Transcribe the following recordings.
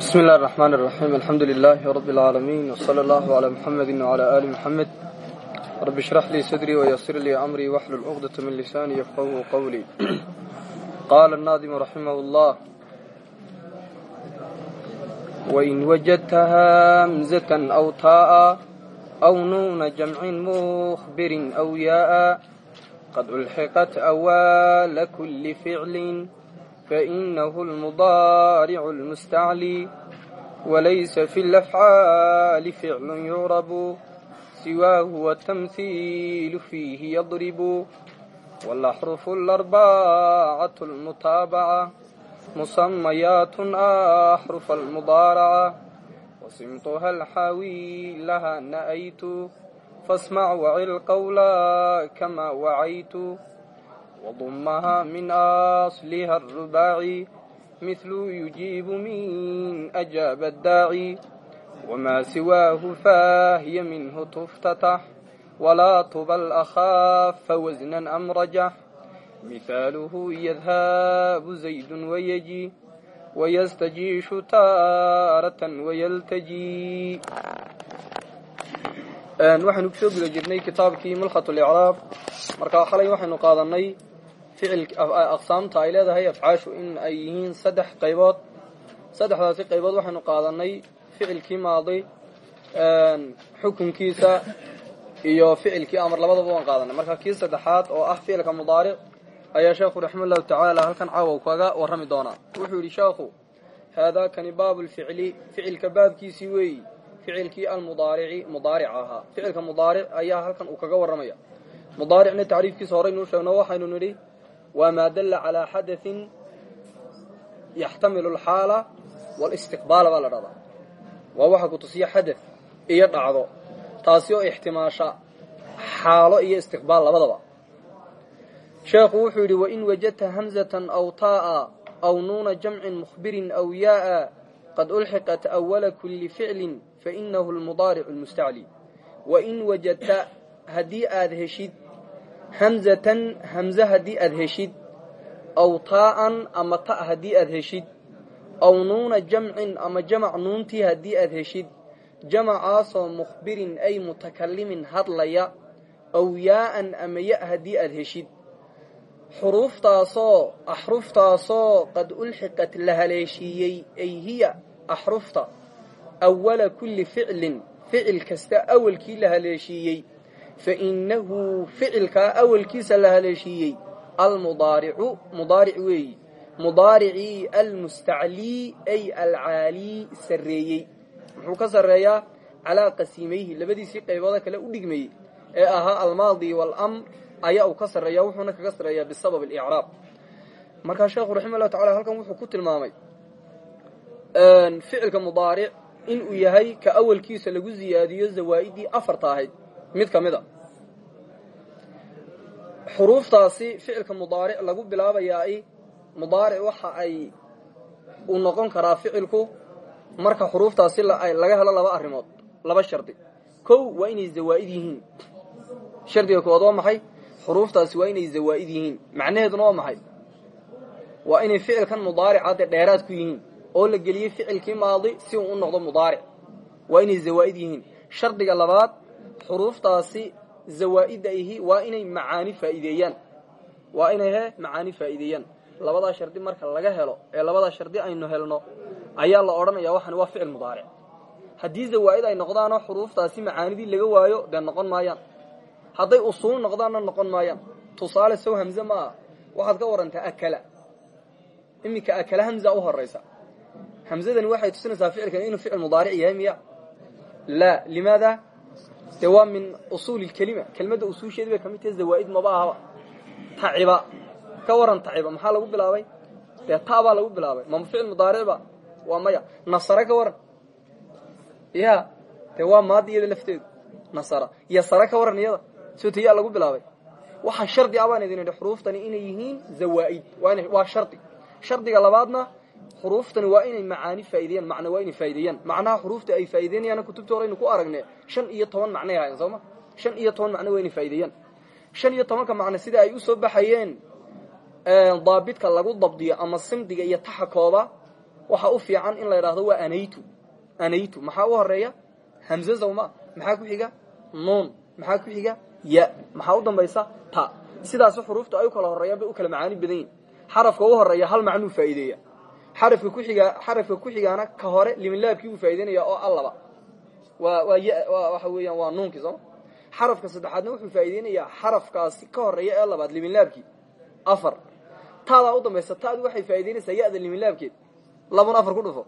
bismi illahi raxmaan raxiim alxamdu lilaahi rabbi اlcaalamiin wsala allahu calaa muxamedi wcalaa aali muxamed rabbi shrax lii sadrii wayasir lii amrii waxlul cuqdata min lisaani yafqahu qowlii qaala annaadimu raximah اllah wain wajadta hamzatan aw taa'a aw nuuna jamcin mukhbirin aw yaa'a. Qad ulxiqat awaala kuli ficlin فإنه المضارع المستعلي وليس في الأفعال فعل يعرب سواه والتمثيل فيه يضرب والأحرف الأربعة المتابعة مسميات أحرف المضارعة وصمتها الحاوي لها نأيت فاسمع وعي القول كما وعيت وضمها من أصلها الرباعي مثل يجيب من أجاب الداعي وما سواه فاهي منه تفتتح ولا تبل أخاف وزنا أم رجح مثاله يذهب زيد ويجي ويستجيش تارة ويلتجي waxaynu kusoo guda jirnay kitaabkii mulkhat licraab markaa xalay waxaynu qaadanay ficil aqsaamta ay leedahay afcaashu in ay yihiin saddex qaybood. Saddexdaasi qaybood waxaynu qaadanay ficilkii maadi xukunkiisa iyo ficilkii amar labadaba waan qaadanay marka kii saddexaad oo ah ficilka mudaaric ayaa sheekhu raxima llahu tacaala halkan caawa kaga warrami doonaa. Wuxuu yidhi sheekhu haadaakani baabu lficli ficilka baabkiisii weeyi ficilkii almudaarici mudaaric ahaa ficilka mudaaric ayaa halkan uu kaga warramaya. Mudaaricna tacriifkiisa horeynuu sheegno waxaynu nidhi waa maa dalla calaa xadaثin yaxtamilu alxaala walistiqbaala baa la dhahdaa waa waxa ku tusiya xadaث iyo dhacdo taasi oo ixtimaasha xaalo iyo istiqbaal labadaba sheekhu wuxuu yidhi wain wajadta hamzatan aw taa'a aw nuuna jamcin mukhbirin aw yaa'a qad ulxiqat awala kuli ficlin fainahu lmudaaricu lmustacli wain wajadta haddii aad heshid hamzatan hamze haddii aad heshid aw taa'an ama ta haddii aad heshid aw nuuna jamcin ama jamac nuuntii haddii aad heshid jamacaasoo mukhbirin ay mutakalimin hadlaya aw yaa'an ama ya haddii aad heshid. Xuruuftaasoo axruftaasoo qad ulxiqat la haleeshiiyey ay hiya axrufta awala kulli ficlin ficil kasta awalkii la haleeshiiyey fainahu ficilkaa awalkiisa la haleeshiiyey almudaaricu mudaaric weeyi mudaaricii almustaclii ay alcaalii sarreeyey muxuu ka sarreeyaa calaa qasiimayhi labadiisii qaybooda kale u dhigmayey ee ahaa almaadi waalamr ayaa uu ka sarreeya wuxuuna kaga sarreeyaa bisabab alicraab markaa sheekhu raxima llahu tacala halkan wuxuu ku tilmaamay ficilka mudaaric inuu yahay ka awalkiisa lagu ziyaadiyo zawaa'idii afarta mid ka mid a xuruuftaasi ficilka mudaaric lagu bilaabayaa mudaaric waxa ay uu noqon karaa ficilku marka xuruuftaasi laga helo laba arrimood laba shardi. Kow waa inay zawaa'id yihiin. Shardiga koowaad waa maxay? Xuruuftaasi waa inay zawaa'id yihiin. Macnaheeduna waa maxay? Waa inay ficilkan mudaarica dee dheeraad ku yihiin oo la geliyey ficilkii maadi si uu u noqdo mudaaric. Waa inay zawaa'id yihiin. Shardiga labaad xuruuftaasi zawaa'idda waa inay macaani faa'iideeyaan. Waa inay he macaani faa'iideeyaan. Labadaa shardi marka laga helo ee labadaa shardi aynu helno ayaa la odhanaya waxani waa ficil mudaaric. Haddii zawaa'id ay noqdaanoo xuruuftaasi macaanidii laga waayo dee noqon maayaan. Hadday usuul noqdaanna noqon maayaan. Tusaale sow hamze ma waxaad ka warantaa akala. Iminka akala hamza u horaysa hamzadani waxay tusinaysaa ficilkan inuu ficil mudaaric yahay miya. Laa limaada waa min usuuli lkelima kelmadda usuusheedi bay tahay zawaa'id maba taciba ka waran taciba maxaa lagu bilaabay dee lagu bilaabay mama ficil mudaaricba maya nasare ka waran ya dee waa maadi nasara iyo sare ka waran iyada soo tayaa lagu bilaabay waxaa shardi ah idin xuruuftani inay yihiin zawaa'id waa shardi shardiga labaadna xuruuftani waa inay macaani faa'ideeyaan macna waa inay faa'ideeyaan macnaha xuruufta ay faa'ideynayaan kutubta horeynu ku aragne shan iyo toban macnay ahaayeen sooma shan iyo toban macno waa inay faa'ideeyaan shan iyo tobanka macno sida ay u soo baxayeen daabidka lagu dabdiyo ama simdiga iyo taxa kooba waxaa u fiican in la yidhaahdo waa anaytu. Anaytu. Maxaa u horreeya hamze zawma maxaa ku xiga? Nuun. Maxaa ku xiga? Ya. Maxaa u dambaysa? Ta. Sidaas xuruuftu ay u kala horeeyaan bay u kala macaani badan yihiin xarafka u horreeya hal macnuu faa'iideeya xarafka ku xigaa xarafka ku xigaana ka hore liminlaabkii buu faa'ideynaya oo allaba. Waa waa waxa weeyaan waa nuunkii sooma xarafka saddexaadna wuxuu faa'iideynayaa xarafkaasi ka horreeya ee labaad liminlaabkii afar. Taadaa u dambaysa taadu waxay faa'ideynaysaa ya-da liminlaabkeed labuna afar ku dhufo.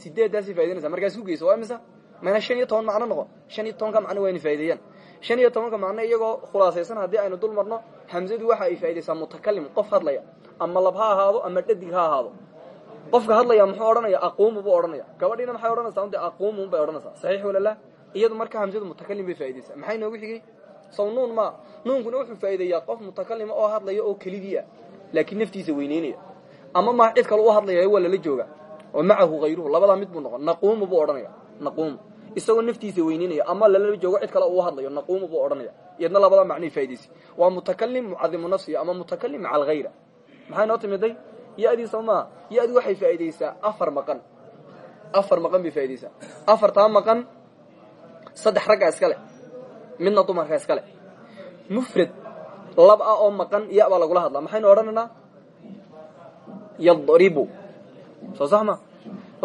Sideeddaasay faa'ideynaysaa markaas ku geyso waa imisa? Mayna shan iyo toban macno noqo shan iyo tobanka macno wayna faa'ideeyaan shan iyo tobanka macno iyagoo khulaasaysan haddii aynu dul marno hamzadu waxa ay faa'idaysaa mutakalim qof hadlaya. Ama lab ha ahaado ama dhadig ha ahaado qofka hadlaya muxuu odhanaya aquumu buu odhanaya. Gabadhiina maxay odhanaysaa? De aquumun bay odhanaysaa. Saxiix wala la? Iyadu marka hamzadu mutakalim bay faa'idaysaa maxay noogu xigay? Sow nuun ma nuunkuna wuxuu faa'ideeyaa qof mutakalima oo hadlaya oo kelidii ah laakiin naftiisa weyneynaya ama ma cid kale u hadlaya waa lala jooga oo macahu hayruhu labadaa mid buu noqon. Naquumu buu odhanaya. Naquumu. Isagoo naftiisa weyneynaya ama lala joogo cid kale uu hadlayo naquumu buu odhanaya. Iyadna labadaa macnay faa'idaysay waa mutakalim mucadimu nafsiga ama mutakalim maca maxay noo timiday ya-dii soo maa ya-di waxay faa'idaysaa afar maqan. Afar maqan bay faa'idaysaa afartaa maqan saddex raggaa iskale midna dumarka iskale mufrad lab ah oo maqan ya baa lagula hadlaa. Maxaynu odhanaynaa? Yadribu. Soo sax ma?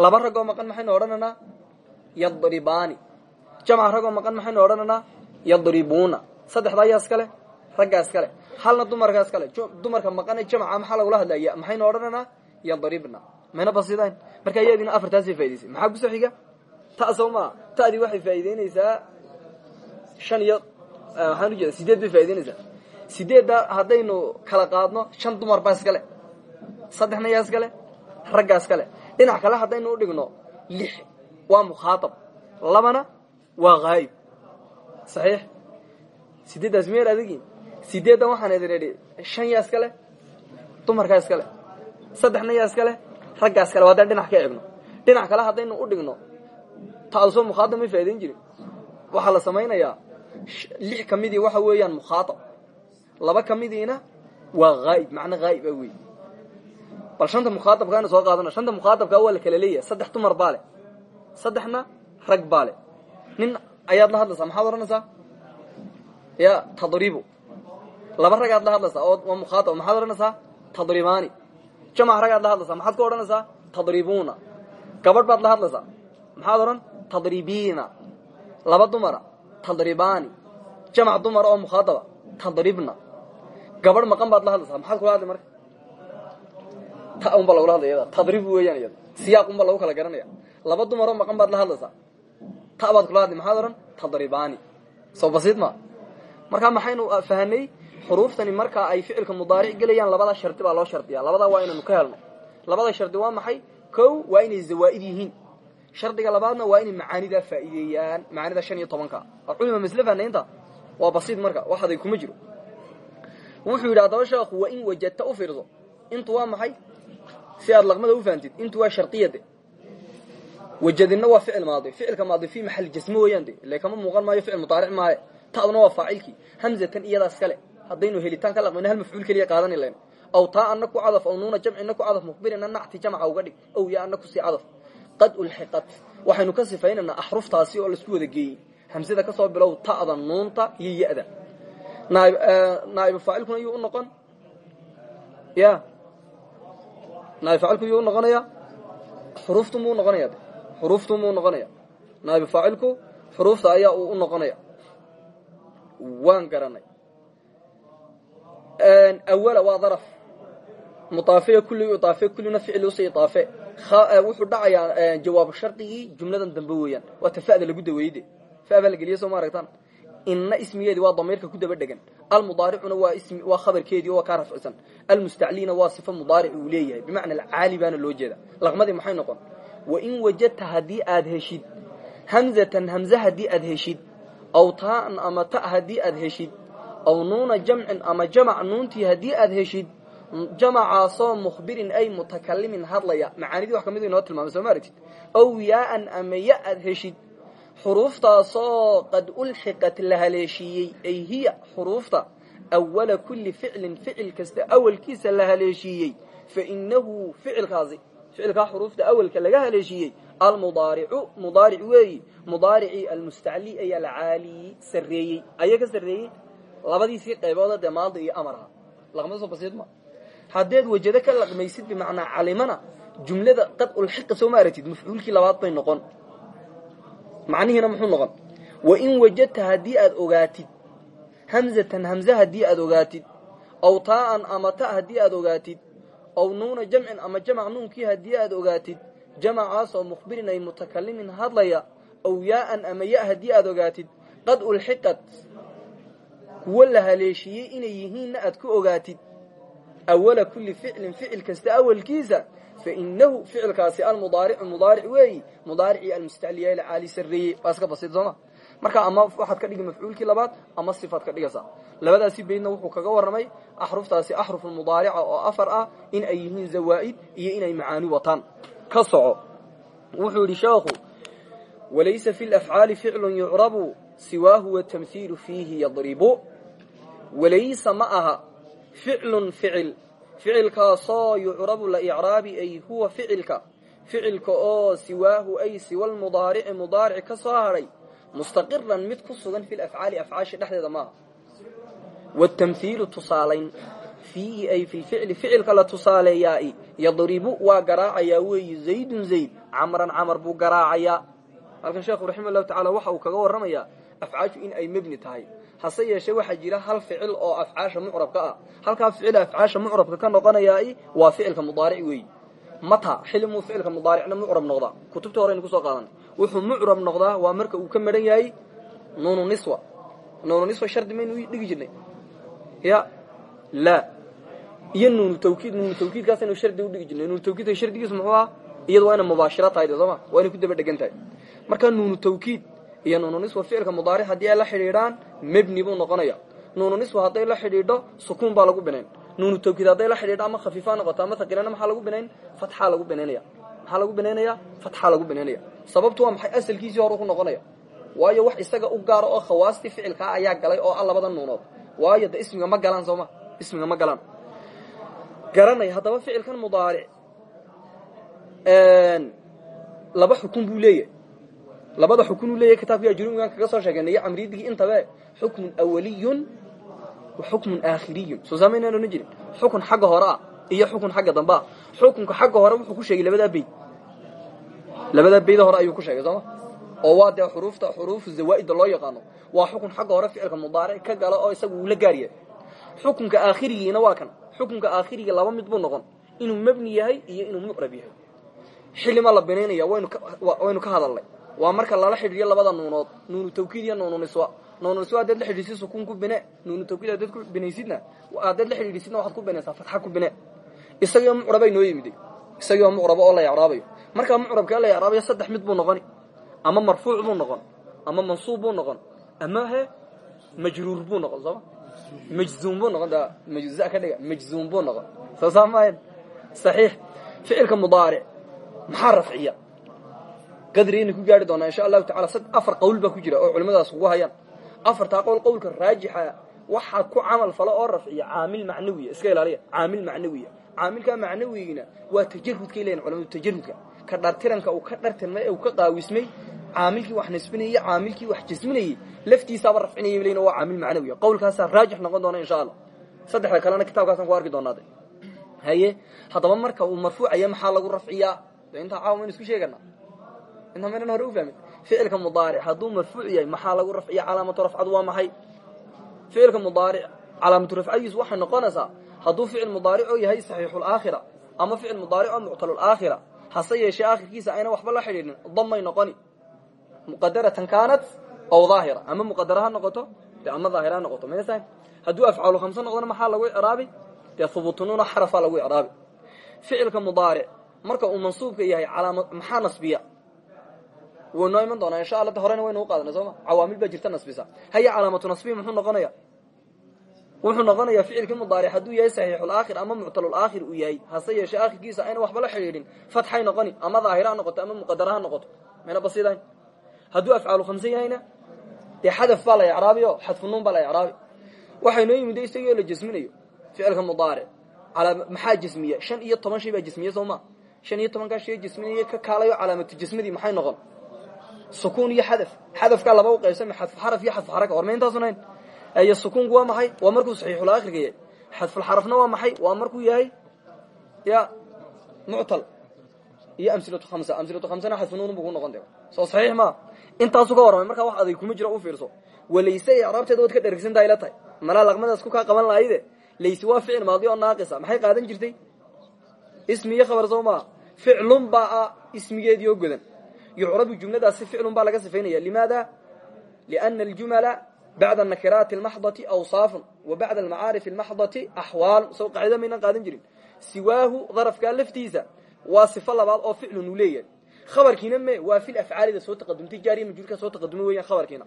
Laba ragoo maqan maxaynu odhanaynaa? Yadribaani. Jamca ragoo maqan maxaynu odhanaynaa? Yadribuuna. Saddexdaa yaa iskale raggaa iskale halna dumarkaa iskale dumarka maqane jamca maxaa lagula hadlaya maxaynu odhanaynaa yadribna mayna basidayn markaa yadina afartaasay faa'idaysay maxaa ku soo xiga ta soo maa ta'dii shan iyo waxaan ujeeda sideed bay faa'ideynaysaa sideedda haddaynu kala qaadno shan dumar baa iskale saddexna yaa iskale raggaa iskale dhinac kale haddaynu udhigno lix. Waa mukhaatab. Labana waa haayib saxiix? Sideeddaas meel adagin sideeddan waxaan idin idhi shan yaa iskale dumarkaa iskale saddexna yaa iskale raggaa iskale waa haddaan dhinac ka egno dhinac kale haddaynu udhigno taasoo mukhaatab may faa'idayn jirin waxaa la samaynayaa lix ka midii waxa weeyaan mukhaatab. Laba ka midiina waa haayib macna haayib ah wey bal shanta mukhaatabkaana soo qaadana shanta mukhaatabkaa waa la kala leeyahay saddex dumar baa leh saddexna rag baa leh. Nin ayaad la hadlaysaa maxaad odhanaysaa? Ya tadribu laba ragaad la hadlaysaa oo waa mukhaatab maxaad odhanaysaa? Tadribaani jamac ragaad la hadlaysaa maxaad ku odhanaysaa? Tadribuuna gabadh baad la hadlaysaa maxaad odhan? Tadribiina laba dumara tadribaani jamac dumara oo mukhaataba tadribna gabadh maqan baad la hadlaysaa maxaad kula hadlay marka? Ta un baa lagula hadlaya tadrib weeyaan iyada siyaaq un baa lagu kala garanaya. Laba dumaroo maqan baad la hadlaysaa ta baad kula hadlay maxaad odhan? Tadribaani soo basiid ma? Markaa maxaynu fahanay xuruuftani markaa ay ficilka mudaaric gelayaan labada shardi baa loo shardiyaa labadaa waa inaynu ka helno labada shardi waa maxay? Kow waa inay zawaa'id yihiin. Shardiga labaadna waa inay macaanidaa faa'iideeyaan macaanida shan iyo tobanka. Culima masle fahnaynta waa basiid marka waxaday kuma jiro. Wuxuu yidhi haddaba sheekhu wa in wajadta u fiirso. Intu waa maxay? Si aad laqmada u fahamtid intu waa shardiyade wajadinna waa ficil maadi. Ficilka maadi fi maxal jasmo weeyaan de. Ile kama muuqan maayo ficil mudaaric maaye ta'duna waa faacilkii. Hamzatan iyadaas kale haddaynu helitaan ka laqmayno hal mafcuul keliya qaadani layno aw taa ku cadaf aw nuuna jamcina cadaf mukhbirina nacti jamca uga dhig aw ya ana ku sii cadaf. Qad ulxiqat waxaynu ka sifaynaynaa axruftaasi oo la isku wada geeyey. Hamsada ka soo bilow ta'da nuunta iyo ya-da. Naaib faacilkuna yuu noqon. Ya naaib faacilku yuu noqonaya? Xuruuftunbuu unoqonaya xuruuftunbuu unoqonaya naaib faacilku xuruufta ayaa uu noqonaya. Waan garanay awala waa daraf. Mudaafiya kulli idaafe kullina ficil usa idaafe wuxuu dhacayaa jawaab shardigii jumladan dambe weeyaan. Waa tafa'da lagu daweeyde fa baa la geliya soo ma aragtaan? Inna ismigeedii waa damiirka ku daba dhegan. Almudaaricuna waa khabarkeedii waa kaa rafcisan almustacliina waa sifa mudaaric uu leeyahay. Bimacna alcaali baana loo jeeda laqmadii maxay noqon? Wa in wajadta haddii aad heshid hamzatan hamze haddii aad heshid aw taa'an ama ta haddii aad heshid aw nuuna jamcin ama jamac nuuntii haddii aad heshid jamacaasoo mukhbirin ay mutakalimin hadlaya macaanidii wax ka mid inoo tilmaamay soo ma aragtid ow yaa'an ama ya aad heshid xuruuftaasoo qad ulxiqat la haleeshiiyey ay hiya xuruufta awala kulli ficlin ficil kasta awalkiisa la haleeshiiyey fa inahu ficilkaasi ficilkaa xuruufta awelka laga haleeshiiyey almudaaricu mudaaric weeyi mudaaricii almustacli ay alcaali sarreeyey ayaa ka labadiisii qaybooda dee maadi iyo amarha laqmada soo basiid ma. Haddeed wajado ka laqmaysid bimacnaa calimana jumlada qad ulxiqa soo ma aragtid mafcuulkii labaad bay noqon. Macnihiina muxuu noqon? Wain wajadta haddii aad ogaatid hamzatan hamze haddii aad ogaatid aw taa'an ama ta haddii aad ogaatid aw nuuna jamcin ama jamac nuunkii haddii aad ogaatid jamacaasoo mukhbirin ay mutakalimin hadlaya aw yaa'an ama ya haddii aad ogaatid qad ulxiqad kuwo la haleeshiiyey inay yihiinna aad ku ogaatid. Awala kulli ficlin ficil kasta awalkiisa fainahu ficilkaasi almudaaricu mudaaric weeyi. Mudaaricii almustacliya caali sarreeyey. Waa iska basid sooma marka ama waxaad ka dhigi mafcuulkii labaad ama sifaad ka dhigaysaa. Labadaasi baydna wuxuu kaga warramay axruftaasi axrufulmudaarica oo afar ah in ay yihiin zawaa'id iyo inay macaani wataan. Ka soco. Wuxuu yidhi sheekhu walaysa fi lafcaali ficlun yucrabu siwaahu watamhiilu fiihi yadribu walaysa ma aha ficlun ficil. Ficilkaasoo yucrabu la icraabi ay huwa ficilka. Ficilka oo siwaahu ay siwa lmudaarici mudaaric ka soo hadhay mustaqiran mid ku sugan fi lafcaali afcaasha dhexdeeda maaha watamhiilu tusaalayn fiihi ay fi lficli ficilka la tusaaleeyaai. Yadribu waa garaacayaa weeyi zaydun zayd. Camran camar buu garaacayaa halkan sheekhu raxima llahu waxa uu kaga warramayaa afcaashu in ay mebni tahay. Hase yeeshee waxaa jira hal ficil oo afcaasha mucrabka ah. Halkaa ficil afcaasha mucrabka ka noqonayaai waa ficilka mudaaric weeyi mata xilmuu ficilka mudaaricna mucrab noqdaa kutubta horeynu ku soo qaadanay wuxuu mucrab noqdaa waa marka uu ka maran yahay nuunu niswa. Nuunu niswa shardi maynu dhigi jirnay. Ya la. Iyo nuunu tawkiid nuunu tawkiidkaasaynu shardi udhigi jirnay. Nuunu tawkiidka shardigiisu muxuu ah iyadu waa ina mubaashiro tahay de waa inay ku daba dhegan tahay marka nuunu tawkiid iyo nuunu niswa ficilka mudaaric haddii ay la xidhiidhaan mebni buu noqonaya. Nuunu niswa hadday la xidhiidho sukuun baa lagu binayn. Nuunu tawkiid hadday la xidhiidho ama khafiifa noqoto ama thaqilana maxaa lagu binayn? Fatxaa lagu binaynaya. Maxaa lagu binaynaya? Fatxaa lagu binaynaya. Sababtu waa maxay? Asalkiisii hore ku noqonaya. Waayo wax isaga u gaaro oo khawaastii ficilkaa ayaa galay oo ah labada nuunood. Waayo de ismiga ma galaan sooma ismiga ma galaan. Garanay haddaba ficilkan mudaaric laba xukun buu leeyahay labada xukun uu leeyahay kitaabka ajrumigan kaga soo sheegeynay iyo camridigii intabe xukmun awaliyun wa xukmun aakhiriyun. Soo saamaynaan ohan jirin. Xukun xagga hore ah iyo xukun xagga dambe ah. Xukunka xagga hore wuxuu ku sheegay labadaa bayd labadaa bayda hore ayuu ku sheegay sooma oo waa dee xuruufta xuruufu zawaa'ida loo yaqaano. Waa xukun xagga hore ficilka mudaaric ka gala oo isagu uu la gaar yahay xukunka aakhirigiina waa kan. Xukunka aakhirigi laba mid buu noqon. Inuu mebni yahay iyo inuu mucrab yahay. Xilima la binaynaya waynu ka hadalnay waa marka lala xidhiiyo labada nuunood. Nuunu tawkiid iyo nuunu niswa. Nuunu niswa haddaad la xidhiisid sukuun ku bine nuunu tawkiid haddaad ku binaysidna haddaad la xidhiidhisidna waxaad ku binaysaa fatxa ku bine. Isagoo mucrabay noo yimiday isagoo mucraba oo la yacraabayo. Markaa mucrabka la yacraabayo saddex mid buu noqoni ama marfuuc buu noqon. Ama mansuub buu noqon. Ama he majruur buu noqon sooma majzuum buu noqon da majza ka dhiga. Majzuum buu noqon. Soo saa maayan saxiix. Ficilka mudaaric. Maxaa qadriyayna ku gaari doonaa insha allahu tacala afar qowl baa ku jira oo culimadaas ugu hayaan. Afartaa qowl qowlka raajixa waxaa ku camal falo oo rafciya caamil macnawiya iska ilaaliya caamil macnawiya. Caamilkaa macnawigina waa tajarudkay leeyihiin culamadu tajarudka ka dhartiranka uu ka dhartirmay ee uu ka qaawismay caamilkii wax nasbinayey caamilkii wax jasminayey laftiisaaba rafcinayay leyin waa caamil macnawiya. Qowlkaasaa raajix noqon doona insha allah saddexda kalena kitaabkaasaan ku arki doonaade haye haddaba marka uu marfuucaya maxaa lagu rafciyaa? De intaa caawa maynu isku sheegana maynan hore u fahmin. ficilka mudaaric hadduu marfuuc yahay maxaa lagu rafciya calaamatu rafcadu waa maxay? ficilka mudaaric calaamatu rafcadiisu waxay noqonaysaa hadduu ficil mudaarico yahay saxiixulaakhira ama ficil mudaarico muctalulaakhira hase yeeshee aakhirkiisa ayna waxba la xidhiidhin damay noqoni. Muqadaratan kaanat aw daahira ama muqadara ha noqoto de ama daahira ha noqoto mayna sahan hadduu afcaalu khamse noqdona maxaa lagu icraabi? Dee hubuutunuuna xarafaa lagu icraabi. Ficilka mudaaric marka uu mansuubka yahay calaama maxaa nasbiya wuu noo iman doonaa insha alla horena waynu u qaadana sooma cawaamil baa jirta nasbisa. Haya calaamatu nasbiya muxuu noqonaya? Wuxuu noqonayaa ficilkii mudaaric hadduu yahay saxiixulaakhir ama muctalulaakhir uu yahay. Hase yeeshee aakhirkiisa ayna waxba la xidhiidhin. Fatxay noqoni ama daahira ha noqoto ama muqadara ha noqoto. Mayna basidayn hadduu afcaalu khamse yahayna dee xadaf baa la icraabiyo xadfunuun baa la icraabi waxay noo yimid isagoo la jasminayo ficilka mudaaric. Maxaa jasmiya shan iyo toban shay baa jasmiye soo ma? Shan iyo tobankaa shee jasminiy ka kaalayo calaamatu jasmadii maxay noqon sukuun iyo xadaf. Xadafkaa laba u qaybsama xadfu xaraf iyo xadfu xaraka war ma intaasun hayn sukuunku waa maxay? Waa markuu saxiixul akhriga yahay. Xadfulxarafna waa maxay? Waa markuu yahay ya muctal iyo amsilatu khamsa. Amsilatu khamsana xadfunuun buu ku noqon de soo saxiix maa intaasu ka warramay. Markaa wax aday kuma jiro u fiirso. Walayse icraabteeda waad ka dhergsantahay la tahay. Malaa laqmadaas ku kaa qaban lahayde layse waa ficil maadi oo naaqisa. Maxay qaadan jirtay? Ismi iyo khabar soo maa ficlun baa ah ismigeedii oo godan yucrabu jumladaasi ficlun baa laga sifaynaya limaada liana aljumala bacda anakiraati almaxdati awsaafun wa bacda almacaarifi almaxdati axwaal soo qaacida maynan qaadan jirin siwaahu darafkaa laftiisa waa sifo labaad oo ficlun uu leeyahay khabarkiina me waa fil afcaalida soo taqadumtay jaariya majruurka soo taqadumay weeyaan khabarkiina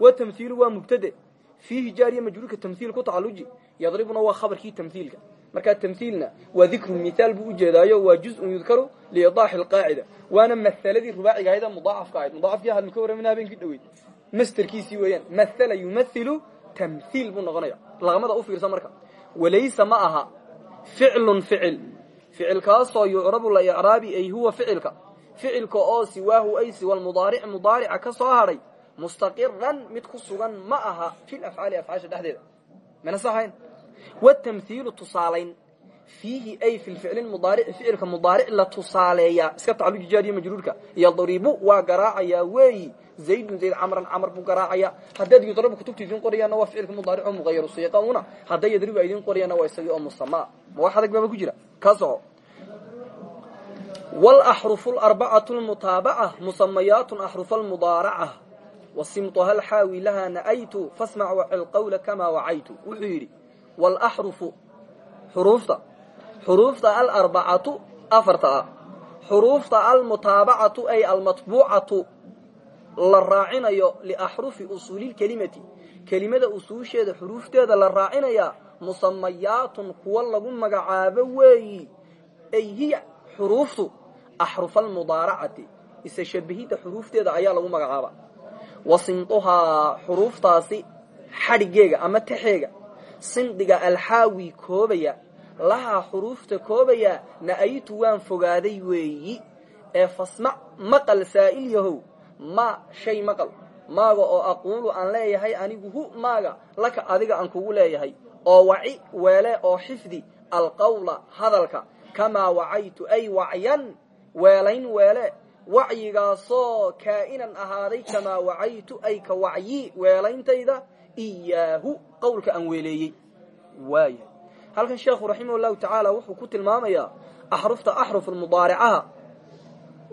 wa tamhiilu waa mubtade fiihi jaariya majruurka tamhiil ku tacaluji yadribuna waa khabarkii tamhiilka markaa tamhiilna waa dikru mithaal buu ujeedaayo juzun yudkaru liidaaxi alqaacida waana mahaladii rubaaciga ahayd mudaacafka ahayd. Mudaacafkii hadnu ka warramina habeenkii dhaweyd. Masterkiisii weeyaan mahala yumathilu tamhiil buu noqonaya laqmada u fiirsa marka walaysa ma aha ficlun ficil. Ficilkaasoo yucrabu la icraabi ay huwa ficilka. Ficilka oo siwaahu ay siwa mudaaric mudaarica ka soo hadhay mustaqiran mid ku sugan ma aha fil afcaali afcaasha dhexdeeda. Mana sahayn watamhiilu tusaalayn fiihi ay fi ficli mudaarici ficilka mudaaric la tusaaleeyaa iska tacaluji jaariya majruurka yadribu waa garaacayaa weeyi zaydun zayd camran camr buu garaacaya haddaad yudrabu kutubta idin qorayaana waa ficilka mudaaric oo muqayaru siiqauna hadday yadribu ay idin qorayaana waa isagii oo musamaa ma wax adag baaba ku jira ka soco walaxrufu larbacatu lmutaabaca musamayaatun axrufa almudaaraca wasimtuha alxaawi lahaa na'aytu fasmac wacil qawla kamaa wacaytu wuxuu yidhi walaxrufu xuruufta xuruufta alarbacatu afarta ah xuruufta almutaabacatu ay almatbuucatu la raacinayo liaxrufi usuulilkelimati kelimada usuusheeda xuruufteeda la raacinayaa musamayaatun kuwa lagu magacaabo weeyi ay hiya xuruuftu axrufa almudaaracati isa shabahidda xuruufteeda ayaa lagu magacaaba wa sinduhaa xuruuftaasi xadhigeega ama taxeega sindiga alxaawi koobaya lahaa xuruufta koobaya na'aytu waan fogaaday weeyi ee fasmac maqal saa'il yahow ma shay maqal maaga oo aquulu aan leeyahay anigu hu maaga laka adiga aan kugu leeyahay oo waci weele oo xifdi alqawla hadalka kamaa wacaytu ay wacyan weelayn weele wacyigaasoo kaa'inan ahaaday kamaa wacaytu ay ka wacyi weelayntayda iyaahu qawlka aan weeleeyey waaya halkan sheekhu raximah llahu wuxuu ku tilmaamayaa axrufta axruf mudaaricaha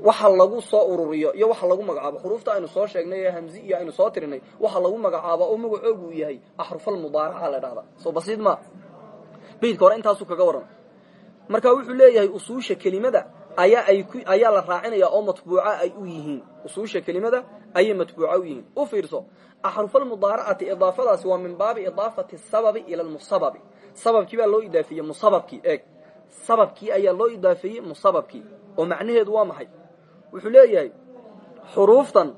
waxa lagu soo ururiyo iyo waxa lagu magacaabo xuruufta aynu soo sheegnay ee hamzi iyo aynu soo tirinay waxa lagu magacaabo oo magacoogu uu yahay axrufalmudaaraca la dhahda soo basiid ma beydka hore intaasuu kaga waran marka wuxuu leeyahay usuusha kelimada ayaa ay ayaa la raacinaya oo matbuuca ay u yihiin. Usuusha kelimada ayay matbuuca u yihiin. U fiirso axrufalmudaaracati idaafadaasi waa min baabi idaafati sababi ila lmusababi sababkii baa loo idaafeeyey musababkii eeg. Sababkii ayaa loo idaafeeyey musababkii. Oo macnaheedu waa maxay? Wuxuu leeyahay xuruuftan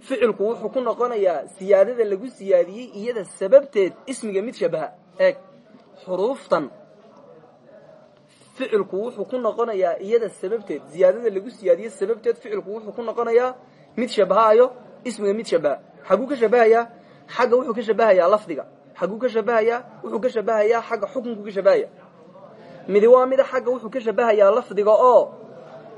ficilku wuxuu ku noqonayaa siyaadada lagu siyaadiyey iyada sababteed ismiga mid shabaha eeg. Xuruuftan ficilku wuxuu ku noqonayaa iyada sababteed. Ziyaadada lagu siyaadiyey sababteed ficilku wuxuu ku noqonayaa mid shabahaayo ismiga mid shabaha xaguu ka shabahayaa xagga wuxuu ka shabahayaa lafdiga. Xaguu ka shabahayaa wuxuu ka shabahayaa xagga xukunku ka shabahaya midi waa mida xagga wuxuu ka shabahayaa lafdiga oo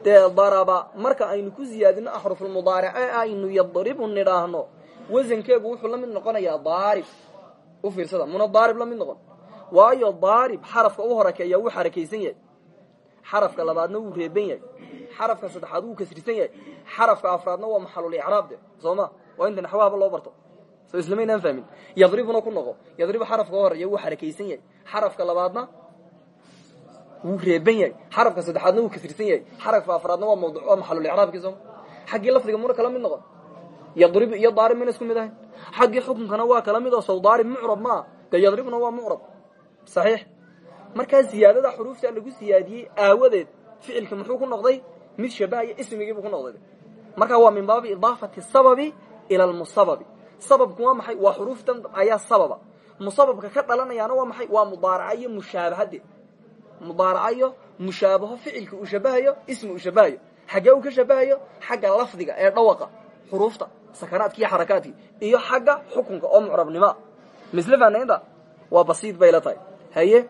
dee daraba marka aynu ku ziyaadino axrufulmudaarice aynu yadribu nidhaahno wasankeegu wuxuu la mid noqonayaa daarib. U fiirsada muna daarib la noqon. Waayo daarib xarafka u horakeeya wuu xarakaysan yahay xarafka labaadna wuu reeban yahay. Xarafka saddexaad wuu kasrisan yahay. Xarafka afraadna waa maxalulicraab de soo ma? Waa inta naxwahaba loo barto. Soo islamaynaan fahmin. Yadribuna ku noqo. Yadribu xarafka horreeya wuu xarakaysan yahay. Xarafka labaadna wuu reeban yahay. Xarafka saddexaadna wuu kasrisan yahay. Xarafka afraadna waa mawduc waa maxalulicraabkii sooma xaggii lafdiga muna kala mid noqon. Yadrib iyo daarib mina isku mid ahayn. Xaggii xukunkana waa kala mid oo sow daarib mucrab maa dee yadribuna waa mucrab. Saxiix markaa ziyaadada xuruufta lagu siyaadiyey aawadeed ficilka muxuu ku noqday? Mid shabahaya ismigiibuu ku noqday. Markaa waa min baabi idaafati sababi ila almusababi. Sababku waa maxay? Waa xuruuftan ayaa sababa. Musababka ka dhalanayaana waa maxay? Waa mudaaraca iyo mushaabahade mudaaraca ficilka uu shabahayo ismi uu shabahayo. Xaggee uu ka shabahayo xagga lafdiga ee dhawaqa xuruufta sakanaadki iyo xarakaadkii iyo xagga xukunka oo mucrabnimoa misle faanaynta waa basiid bay la tahay. Haye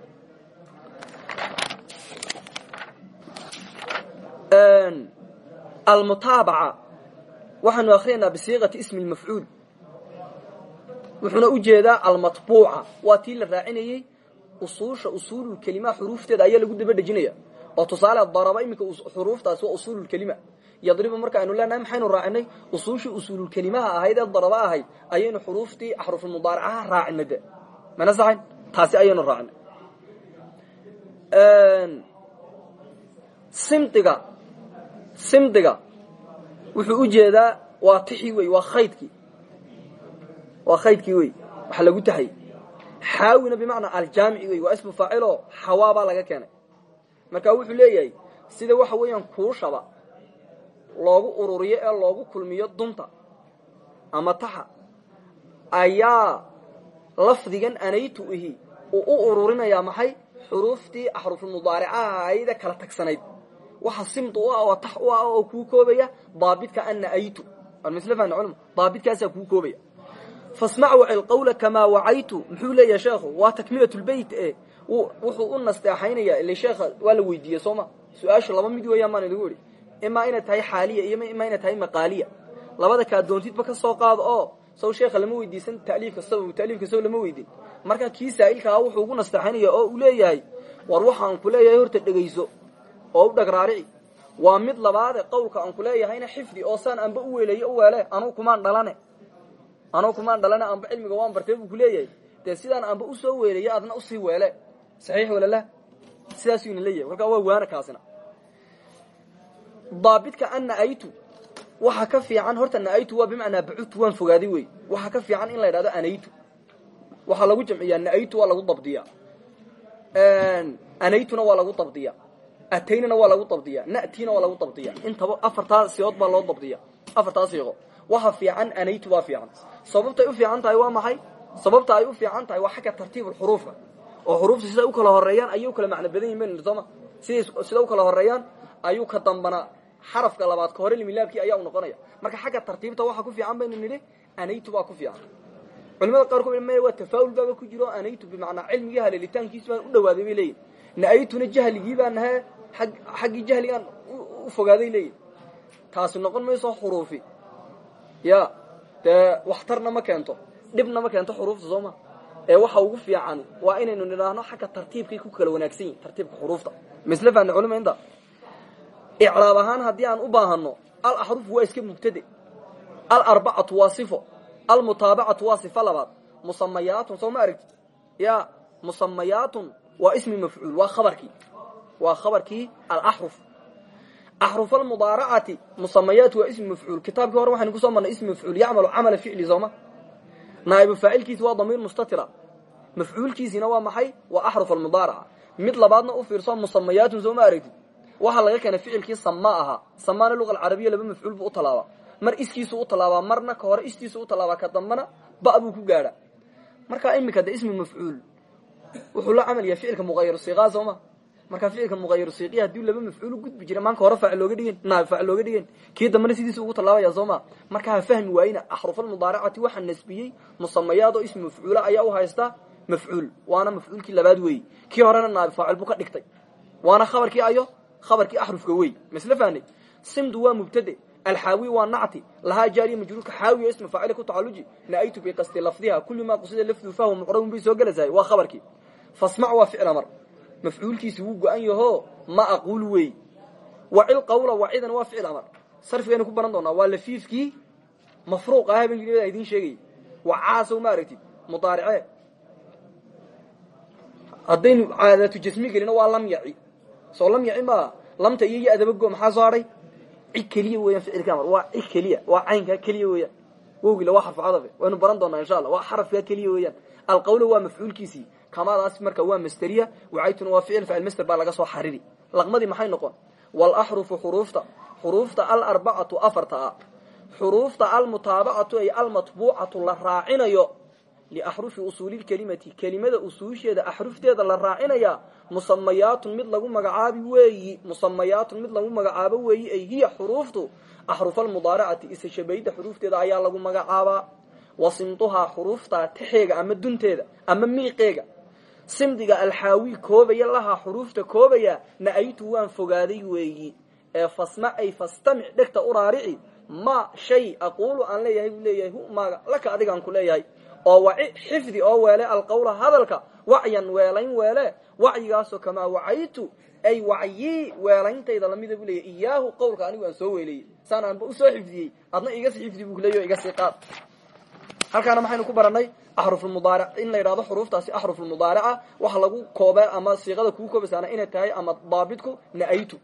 almutaabaca. Waxaanu akriyaynaa bisiiqati ismi lmafcuul wuxuuna u jeedaa almatbuuca. Waa tii la raacinayey usuusha usuululkelima xuruufteeda ayaa lagu daba dhejinaya. Oo tusaale daraba iminka xuruuftaasi waa usuululkelima yadribu marka aynu leenahay maxaynu raacinay? Usuushii usuululkelimaha ahayd ee daraba ahayd ayaynu xuruuftii axrufulmudaaracaha raacinay de. Mana saxayn? Taasi ayaynu raacinay. Simdiga simdiga wuxuu u jeedaa waa tixi wey waa khaydkii waa khaydkii wey waxa lagu taxay xaawina bimacnaa aljaamici wey waa ismu faaciloo xawaabaa laga keenay. Marka wuxuu leeyahay sida waxa weeyaan kuushaba loogu ururiyo ee loogu kulmiyo dunta ama taxa ayaa lafdigan anaytu ihi uu u ururinayaa maxay xuruuftii axrufulmudaaricaha ee kala tagsanayd waxa simdu u ah oo tax u ah oo kuu koobaya daabidka ana aytu. Daabidkaasaa kuu koobaya. Fasmac wacil qawla kamaa wacaytu muxuu leeyahay sheekhu waa takmilat lbeyt e wuxuu u nasteexaynaya ile sheekha waa la weydiiyey sooma. Su'aashu laba mid weeyaan baan idigu idhi imaa inay tahay xaaliya iyo imaa inay tahay maqaaliya. Labada kaa doontidba ka soo qaado oo saw sheekha lama weydiisan taliifka saw taliifka saw lama weydin. Marka kii saa'ilkaa wuxuu ugu nasteexaynaya oo uu leeyahay war waxaan ku leeyahay horta dhegayso oo u dhagraarici waa mid labaade qawlka aan ku leeyahayna xifdi oo saan anba u weelaye u weele anuu kumaan dhalane. Anuu kumaan dhalane anba cilmiga waan bartee buu kuleeyahay dee sidaan anba u soo weelaye adna u sii weele. Saxiix walala sidaasuu ina leeyahay. Markaa waa waana kaasina. Daabidka an naaytu waxa ka fiican horta naaytu waa bimacnaa bacutu waan fogaaday wey waxa ka fiican in la yidhahdo anaytu. Waxaa lagu jamciyaa naaytu waa lagu dabdiyaa. Anaytuna waa lagu dabdiya ataynana waa lagu dabdiya na'tiina waa lagu dabdiya intaba afartaa siyood baa loo dabdiya afartaa siiqo waxa fiican anaytu baa fiican sababtay u fiican tahay waa maxay sababta ay u fiican tahay waa xagga tartiibulxuruufka oo xuruufta siday u kala horeeyaan ayuu kala macno badan yihiin baynu sooma siday sida u kala horeeyaan ayuu ka dambana xarafka labaad ka hore limilaabkii ayaa u noqonaya marka xagga tartiibta waxa ku fiican baynu nidhi anaytu baa ku fiican culimada qaarkood maya waa tafaa'ul baaba ku jiro anaytu bimacnaa cilmigii haleelitaankiis baan u dhawaaday bay leeyihiin naaytuna jahligii baa nahe xaggii jahligaan u fogaaday leeyihiin taasi noqon mayso xuruufi. Ya dee waxtarna ma keento. Dhibna ma keento xuruufta soo ma. Ee waxa ugu fiican waa inaynu nidhaahno xagga tartiibkay ku kala wanaagsan tartiibka xuruufta. Misle fahna culima inta icraab ahaan haddii aan u baahano alaxrufu waa iska mubtade alarbacatu waa sifo. Almutaabacatu waa sifo labaad. Musamayaatun soo ma ya musamayaatun waa ismi mafcuul waa khabarkii waa khabarkii alaxruf axruf almudaaracati musamayaat waa ismi mafcuul. Kitaabkii hore waxaynu ku soo marnay ismi mafcuul. Yacmalu camala ficli sooma naa'ibu faacilkiisi waa damiir mustatira mafcuulkiisina waa maxay? Waa axruf almudaaraca mid labaadna u fiirso musamayaatun soo ma aragtid? Waxaa laga keenay ficilkii sama ahaa samaana luga alcarabiya laba mafcuul buu u tallaabaa. Mar iskiisu u tallaabaa marna ka hore istiisu u tallaabaa ka dambana ba buu ku gaadha. Markaa iminka de ismi mafcuul wuxuu la camal yahay ficilka muqayiru siiqaa soo ma markaa ficilka muqayiru siiqiya haddii laba mafcuul gudbi jira maanka hore faacil looga dhigen faacil looga dhigen kii dambana sidiisa ugu tallaabaya soo ma marka fahmi waayina axrufalmudaaracati waxaa nasbiyey musamayaad oo ismi mafcuula ayaa u haysta mafcuul waana mafcuulkii labaad weeyi kii horena naabi faacil buu ka dhigtay. Waana khabarkii ayo khabarkii axrufka wey masle fahnay simdu waa mubtade alxaawi waa nacti lahaa jaariya majruurka xaawiya isma faacila ku tacaluji naaytu bi qasti lafdiha kulli maa qusida lafdu fahwa mucrabun bay soo gelaysahay waa khabarkii. Fasmac waa ficil amar mafcuulkiisi wuu go-an yaho ma aquul wey wacil qawla wacidan waa ficil amar. Sarfigaynu ku baran doonaa waa lafiifkii mafruuq ah habeen idiin sheegayay wacaasow ma aragtid mudaarice haddaynu caadatu jasmi gelino waa lam yaci. Soo lam yaci maa lamta iyo iyo adabago maxaa soo hadhay cig keliya weeyaan ficilka amar. Waa cig keliya waa caynkaa keliya weeyaan. Wowgila waa xarfu cadafe waynu baran doonaa insha allah. Waa xarafkaa keliya weeyaan. Alqawla waa mafcuulkiisii kamaadaas marka waa masteriya wacaytuna waa ficil faacil master baa laga soo xariri. Laqmadii maxay noqon? Walaxrufu xuruufta. Xuruufta alarbacatu afarta ah xuruufta almutaabacatu ay almatbuucatu la raacinayo liaxrufi usuulilkelimati kelimada usuusheeda axrufteeda la raacinayaa musamayaatun mid lagu magacaabi weeyi. Musamayaatun mid lagu magacaabo weeyi ay hiya xuruuftu. Axrufalmudaaracati isa shabayda xuruufteeda ayaa lagu magacaabaa. Wa simtuhaa xuruuftaa taxeega ama dunteeda ama miiqeega simdiga alxaawi koobaya lahaa xuruufta koobaya na-aytu waan fogaaday weeyi. Ee fasma ay fastamic dhegta u raarici. Ma shay aquulu aan leeyahay buu leeyahay. Hu maaga laka adigaan ku leeyahay. Oo waci xifdi oo weele alqawla hadalka. Wacyan weelayn weele. Wacyigaasoo kamaa wacaytu ay wacyii weelayntayda lamida buu leeyahy iyaahu qawlka anigu aan soo weeleyey saan aanba u soo xifdiyey. Adna igasi xifdi buu leeyahy o qaad. Halkaana maxaynu ku baranay axrufulmudaaric in la yidhahdo xuruuftaasi axrufulmudaarica waxa lagu koobaa ama siiqada kuu koobaysaana inay tahay ama daabitku naaytu.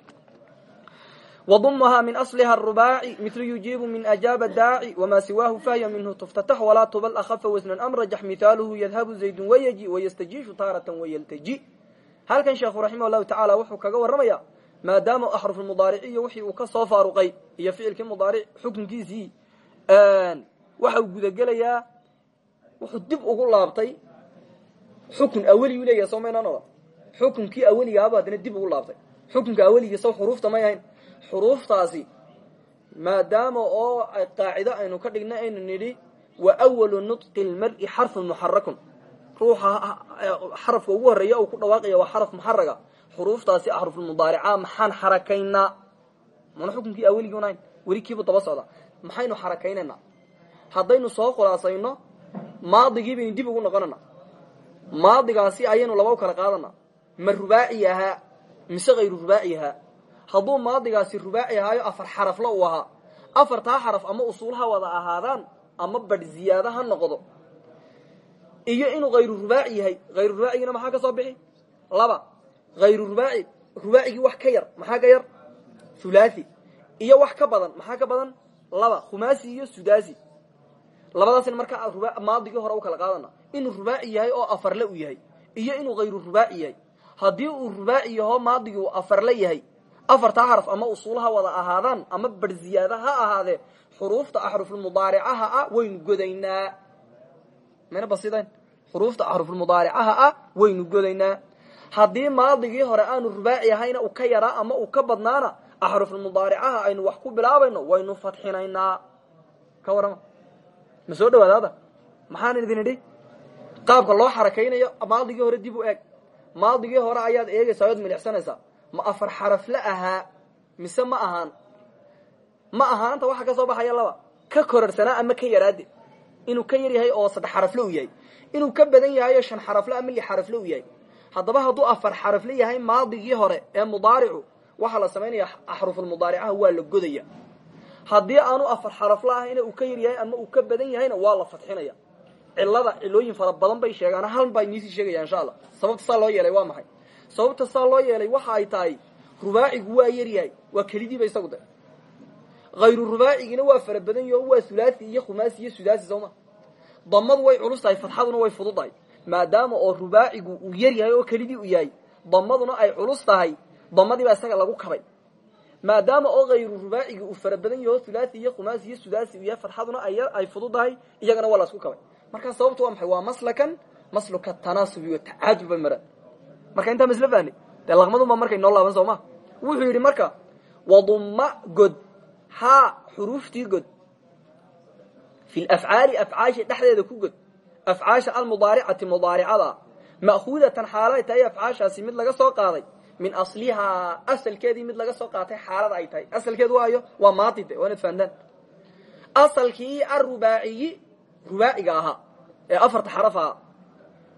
Wdumuhaa min asliha arubaaci midlu yujiibu min ajaaba daaci wmaa siwaahu fahya minhu tuftatax walaa tubal ahafa wasnan amrajax mihaaluhu yadhabu zaydun wayaji wayastajiishu taaratan wayaltaji halkan sheekhu raximah llahu tacaala wuxuu kaga warramaya maadaama axrufulmudaaric iyo wixii uu ka soo faaruqay iyo ficilkii mudaaric xukunkiisii waxa uu gudagelayaa wuxuu dib ugu laabtay xukun aweli u leeyahay soo maynaan odan xukunkii aweligaaba ah dib ugu laabtay. Xukunka aweligiisa xuruufta may ahayn. Xuruuftaasi maadaama oo qaacido aynu ka dhigna aynu nidhi wa walu nudqi lmari xarfun muxarakun ruuxa eh, xarafka ugu horreeya uu ku dhawaaqaya waa xaraf muxaraga xuruuftaasi axrufulmudaarica maxaan xarakaynaa? Mana xukunkii aweligi un ahayn? Weli daba socda maxaynu xarakaynaynaa haddaynu soo khulaasayno maadigii baynu dib ugu noqonana. Maadigaasi ayaynu laba u kala qaadana ma rubaaci ahaa mise hayru rubaaci ahaa hadduu maadigaasi rubaaci ahaayo afar xarafla uu ahaa. Afartaa xaraf ama usuul wada ahaadaan ama badh ziyaado ha noqdo iyo inuu hayru rubaaci yahay hayru rubaacigina maxaa ka soo bixi? Laba hayru rubaaci rubaacigii wax ka yar maxaa ka yar? Thulathi iyo wax ka badan maxaa ka badan? Laba khumaasi iyo sudasi labadaasina markaa maadigii hore u kala qaadana inuu rubaaci yahay oo afarle u yahay iyo inuu hayru rubaaci yahay haddii uu rubaaci yaho maadigii uu afarle yahay afartaa xaraf ama usuulha wada ahaadaan ama bar ziyaada ha ahaadee xuruufta axrufulmudaaricaha ah waynu godaynaa. Mayna basidayn xuruufta axrufulmudaaricaha ah waynu godaynaa. Haddii maadigii hore aanu rubaaci ahayna uu ka yaraa ama uu ka badnaana axrufulmudaaricaha aynu wax ku bilaabayno waynu fadxinaynaa. Ka warama ma soo dhawaadaada maxaan idin idhi? Qaabka loo xarakaynayo maadigii hore dib u eeg. Maadigii hore ayaad eegaysaa oad milixsanaysaa ma afar xarafle ahaa mise ma ahaan? Ma ahaanta waxa ka soo baxaya laba. Ka korarsanaa ama ka yaraade inuu ka yar yahay oo saddex xarafle u yahay inuu ka badan yahay oo shan xarafle ama lix xarafle u yahay haddaba hadduu afar xarafle yahay maadigii hore ee mudaaricu waxaa la samaynaya axrufulmudaaricaha waa la godaya haddii aanu afar xarafle ahayna uu ka yar yahay ama uu ka badan yahayna waa la fadxinaya cilada cilooyin fara badan bay sheegaan. Hal baa iniisii sheegaya insha allah sababta saa loo yeelay waa maxay? Sababta saa loo yeelay waxa ay tahay rubaacigu waa yaryahay waa kelidiiba isagu de hayru rubaacigina waa fara badan yaho waa hulaasi iyo khumaasi iyo sudaasi sooma damadu way culus tahay fatxaduna way fududahay. Maadaama oo rubaacigu uu yar yahay oo kelidii u yahay damaduna ay culus tahay damadii baa isaga lagu kabay maadaama oo hayru rubaacigi uu fara badan yaho hulaasi iyo khumaasi iyo sudaasi uu yahay fatxaduna ay fududahay iyagana waa lasku kabay markaa sababtu waa maxay? Waa maslakan masluka tanaasubi wa tacaadub bay maraan marka intaa masla fahni dee laqmadunbaa markay noo laaban soo ma? Wuxuu yidhi marka wadumma god haa xuruuftii god. Fi lafcaali afcaasha dhexdeeda ku god. Afcaasha almudaaricati mudaaricada ma'khuudatan xaalay tahay afcaashaasi mid laga soo qaaday min aslihaa asalkeedii mid laga soo qaatay xaalada ay tahay. Asalkeedu waayo waa maadide waa inad fahamtaan asalkii arubaaciyi rubaaciga ahaa ee afarta xaraf ahaa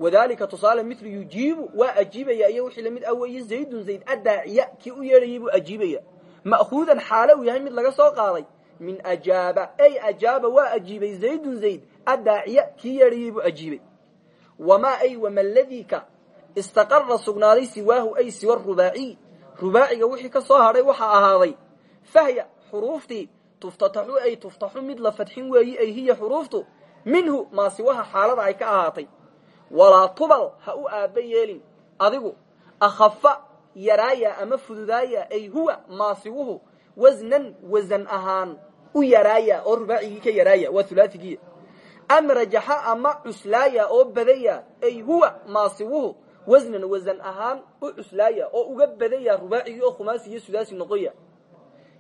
wadalika tusaale milu yujiibu waa ajiibaya iyo wixii la mid ah weeye zaydun zayd adaaciya kii u yeedhayay buu ajiibaya. Ma'khuudan xaale uu yahay mid laga soo qaaday min ajaaba ay ajaaba waa ajiibay zaydun zayd adaaciya kii yeedhayay buu ajiibay. Wamaa ay wama ladika istaqara sugnaaday siwaahu ay siwa rubaaciy rubaaciga wixii ka soo hadhay waxaa ahaaday fahya xuruuftii tuftataxu ay tuftaxu mid la fadxin weeyi ay hiya xuruuftu minhu maasiwaha xaalada ay ka ahaatay. Walaa tubal ha u aabba yeelin. Adigu akhafa yaraaya ama fududaaya ay huwa maasiwuhu wasnan wasan ahaan u yaraaya oo rubaacigii ka yaraaya waa hulaahigiiya am rajaxa ama cuslaaya oo badaya ay huwa maasiwuhu wasnan wasan ahaan u cuslaaya oo uga badaya rubaacigii oo khumaasi iyo sudaasi noqoya.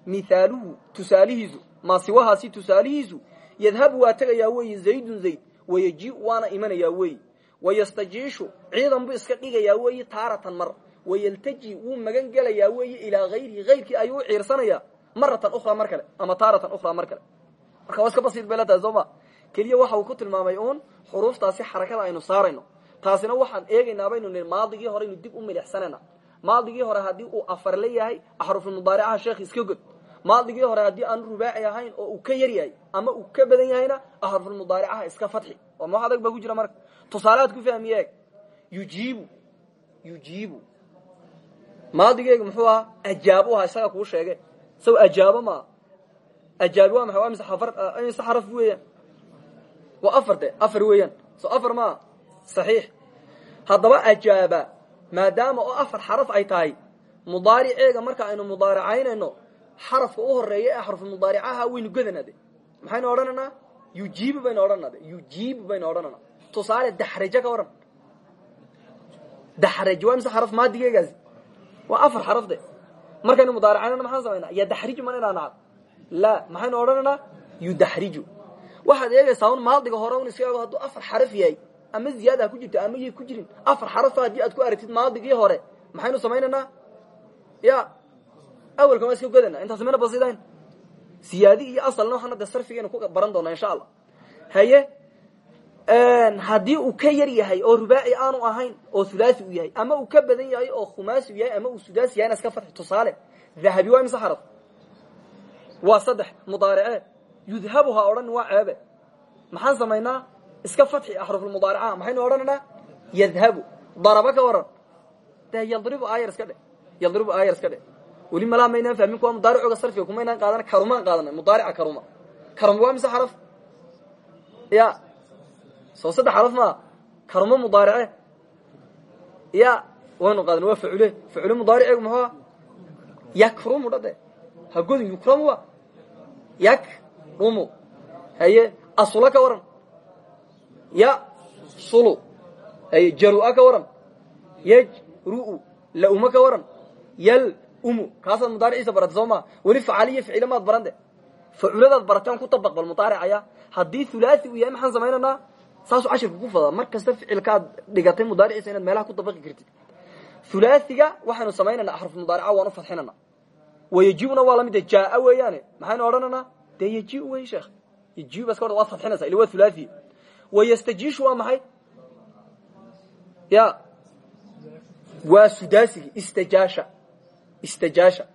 Mithaaluhu tusaalihiisu maasiwahaasi tusaalihiisu yadhabu waa tegayaa weeye zaydun zayd wayaji waana imanayaa weeye. Wayastajiishu ciidan buu iska dhigayaa weeye taaratan mar. Wayaltaji wuu magan gelayaa weeye ilaa hayrihi hayrkii ayuu u ciirsanaya maratan ukhraa mar kale ama taaratan ukhraa mar kale. Marka waa iska basiid bay la tahay ku tilmaamay uun xuruuftaasi xarakada aynu saarayno taasina waxaan eegaynaa baynu nihi maadigii hore aynu dib u milixsanayna. Maadigii hore haddii uu afar la yahay axrufulmudaaricaha sheekh iska god. Maadigii hore haddii aanu rubaaci ahayn oo uu ka yar yahay ama uu ka badan yahayna axrufulmudaaricaha iska fatxi. Oo ma adag baa ku jira marka. Tusaaleaad ku fahmiye eeg. Yujiibu yujiibu. Maadigeegu muxuu ahaa ajaab u ahaa isaga kuu sheege saw ajaabo maa? Ajaabi waa afar mise xaraf weeyaan? Waa afar de afar weeyaan. So afar maa? Saxiix haddaba ajaaba maadaama oo afar xaraf ay tahay mudaariceega marka aynu mudaaricaynayno xarafka u horreeya ee xarfumudaaricaha waynu godanaa de maxaynu odhanaynaa? Yujiibu baynu odhanaa de yujiibu baynu odhanana tusaale daxrajo ka waran. Daxraj waa mise xaraf maadigeegaasi waa afar xaraf de. Markaynu mudaaricaynana maxaan samaynaa yadaxriju man inaa naca la maxaynu odhanaynaa? Yudaxriju. Waxaad eegaysaa un maadiga hore un iska hadduu afar xaraf yahay ama ziyaada ku jirto ama yay ku jirin. Afar xarafa haddii aad ku aragtid maadigii hore. Maxaynu samaynaynaa ya awelkan waa iska godana. Intaas mayna basidayn siyaadi iyo asalna waxaana dee sarfigaynu ku baran doonaa insha allah. Haye haddii uu ka yar yahay oo rubaaci aanu ahayn oo thulathi uu yahay ama uu ka badan yahay oo khumaasi u yahay ama uu sudaasi yahay na iska fatxi tusaale dahabi waa mise xaraf? Waa saddex. Mudaarice. Yudhabu ha odhan waa ceebe. Maxaan samaynaa iska fatxi axrufulmudaaricaha maxaynu odhanaynaa yadhabu daraba ka waran. Dee yadribu ayar iska dhe yadribu ayar iska dhe weli malaa maynaan fahmin kuwa mudaaricooga sarfiga kumaynaan qaadana karumaan qaadanay. Mudaarica karuma. Karuma waa mise xaraf? Ya. Soo saddex xaraf maa karuma mudaarice. Ya. Waynu qaadana waa facule facule mudaariceegu muxuua yakrumu dhade ha godin yukramu wa yakrumu. Haye. Asula ka waran ya sulu. Haye jarua ka waran. Yajru'u lauma ka waran. Yal umu. Kaasaad mudaariciisa barata soo maa weli facaliyo ficile maad baran de faculadaad barataan ku tabaq bal mudaaricaya haddii thulathi uu yahay maxaan samaynaynaa saasuu cashirka ku fadaa. Mar kasta ficilkaad dhigatay mudaariciisa inaad meelaha ku dabaqi kartid. Thulaathiga waxaanu samaynaynaa axruf mudaarica waan u fadxinana wayajibuna waa la mid jaa weeyaane. Maxaynu odhanaynaa dee yaji wey sheekh? Yaji bas ka waad fadxinaysa ila waa thulathi wayastajishu waa maxay ya waa sudaasigi istajaasha istajaasha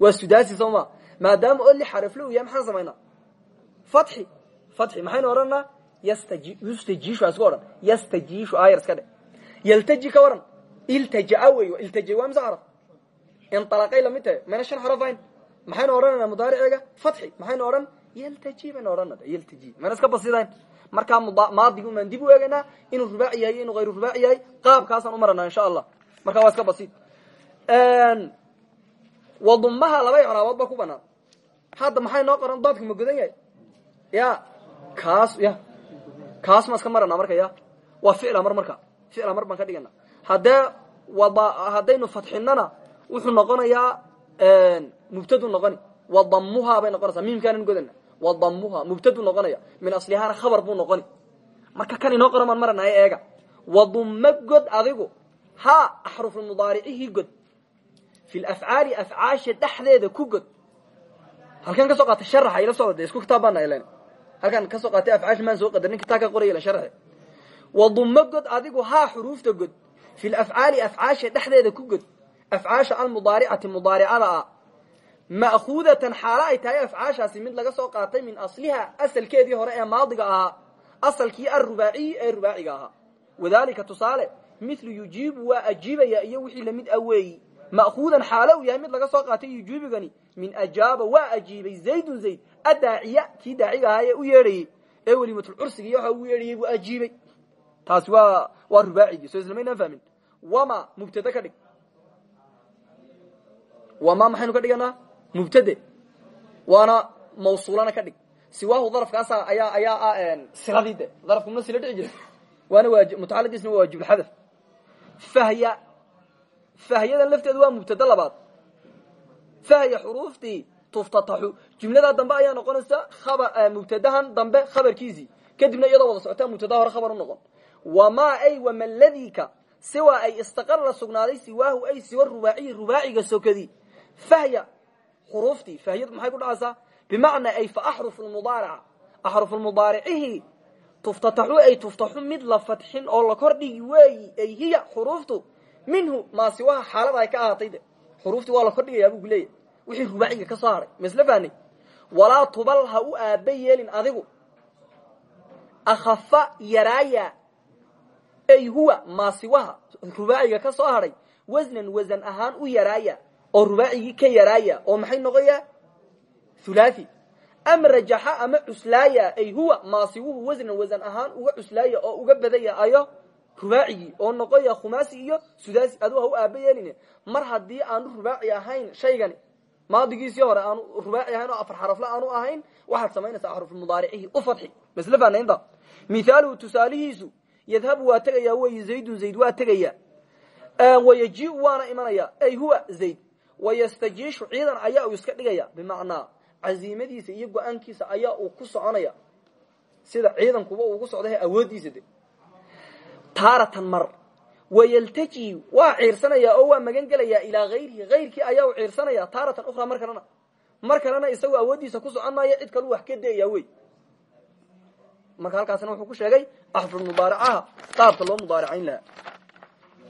waa sudaasi soo ma maadaama oo li xarafle u yahay maxaan samaynaa fatxi fatxi maxaynu odhanaa yastaji yustajishu aan iska odhan yastajishu ayar iska dhe yaltaji ka waran iltajaa wey iltaja waa mise xaraf inalaqay la mid tahay mayna shan xaraf ayn maxaynu odhanaynaa mudaariceega fatxi maxaynu odhan yaltaji baynu odhana yaltaji mayna iska basidayn markaa maadigi umaan dib u eegaynaa inuu rubaaci yahay iyo inuu hayru rubaaci yahay qaabkaasaan u maranaa insha allah. Markaa waa iska basid wadumaha laba icraabood ba ku banaan. Hadda maxay noo qoran? Daadku ma godan yahay? Ya kaas ya. Kaas ma iska marana marka ya. Waa ficla mar marka. Ficla mar baan ka dhigana haddee wada haddaynu fadxinana wuxuu noqonayaa mubtadu noqoni wadamuha bay noqonaysaa miimkaanan godana wadamuha mubtadu noqonaya min aslihaana khabar buu noqoni. Marka kan inoo qoran baan maranaya eega. Waduma god adigu ha axrufulmudaaricihii god. Fi lafcaali afcaasha dhexdeeda ku god. Halkan ka soo qaatay sharaxa ila socda de isku kitaab baana ilan halkan ka soo qaatay afcaasha maan soo qadarin kitaab ka qoraya ilan sharaxe wadumo god adigu haa xuruufta god. Fi lafcaali afcaasha dhexdeeda ku god. Afcaasha almudaaricati mudaaricada ah ma'khuudatan xaalo ay tahay afcaashaasi mid laga soo qaatay min asliha asalkeedii hore ee maadiga ahaa asalkii arubaaciyi ee rubaaciga ahaa. Wadalika tusaale mithlu yujiibu waa ajiibaya iyo wixii la mid a weeyi. Ma'khuudan uu yahay mid laga soo qaatay yujuubigani min ajaaba waa ajiibay zaydun zayd adaaciya kii daaciga ahaa ee u yeedhayey ee welimatulcursiga iyo waxa uu yeedhayey buu ajiibay. Taasi waa waa soo islamaynaan fahmin. Wama mubtade ka dhig. Wama maxaynu ka dhiganaa mubtade waana mawsuulana ka dhig. Siwaahu darafkaasa ayaa ayaa ah siladii de darafku ma sila dhici jira waana waa mutacaliqiisna waa waajibulxadaf fahya fahyadan lafteedu waa mubtado labaad. Fahya xuruuftii tuftataxu. Jumladaa dambe ayaa noqonaysa mubtadahan dambe khabarkiisii. Kadibna iyadoo wada socotaa mubtadaha hore khabar u noqon wamaa ay wamaladika siwaa ay istaqarra sugnaaday siwaahu ay siwa rubaaciyi rubaaciga sokadii fahya xuruuftii fahyadu maxay ku dhacaysaa? Bimacnaa ay fa axrufu lmudaaraca axrufu lmudaaricihi tuftataxu ay tuftaxu mid la fatxin oo la kordhigi weeyi ay hiya xuruuftu minhu maasiwaha xaalada ay ka ahaatay de. Xuruuftii waa la kordhigayaa buu ku leeyahy wixii rubaaciga ka soo haray. Masla fahnay walaa tubal ha u aaba yeelin adigu. Akhafa yaraaya ay huwa maasiwaha oo rubaacigii ka yaraaya oo maxay noqoyaa thulathi ama rajaxa ama cuslaaya ay huwa maasiwuhu wasnan wasan ahaan uga cuslaaya oo uga badaya ayo rubaacigii oo noqoya khumaasi iyo sudaasi aduu u aaba mar haddii aanu rubaaci ahayn shaygani maadigiisii hore aanu rubaaci ahayn oo afar xarafle aanu ahayn waxaad samaynaysaa axrufumudaaricihi u fadxi. Masle faanaynta mithaaluhu tusaalihiisu yadhabu waa tegaya wey zaydun zayd waa tegaya wayajiu waana imanaya ay huwa zayd wayastajiishu ciidan ayaa uu iska dhigaya bimacnaa caziimadiisa iyo go'aankiisa ayaa uu ku soconaya sida ciidankuba uugu socda awooddiisa de taaratan mar wayaltaji waa ciirsanaya oo waa magan gelaya ilaa hayrihi hayrkii ayaa u ciirsanaya taaratan ukhra mar kalena mar kalena isagoo awooddiisa ku socon cid kalu wax ka dayaya wey marka halkaasna wuxuu ku sheegay axruf mudaaricaha qaabka loo mudaaricayn lahaa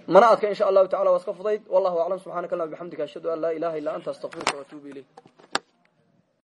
mana adka in sha allahu tacala waa iska fudayd. Wallahu aclam subxanaka allah bixamdika ashhadu an laa ilaha illa anta astaqfiruka waatuubu ilayk